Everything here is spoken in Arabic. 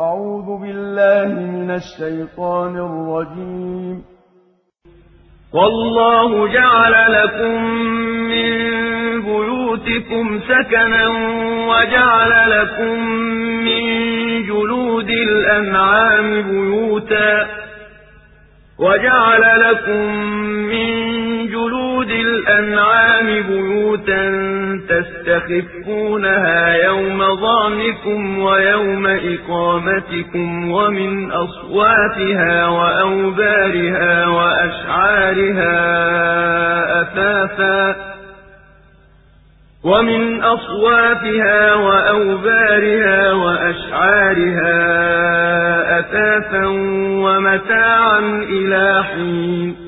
أعوذ بالله من الشيطان الرجيم. والله جعل لكم من بيوتكم سكنا وجعل لكم من جلود الأنعام بيوتا وجعل لكم من جلود الأنعام بيوتا تستخفونها يوم ظعنكم ويوم إقامتكم ومن أصواتها وأوبارها وأشعارها أثاثا ومن أصواتها وأوبارها وأشعارها أثاثا ومتاعا إلى حين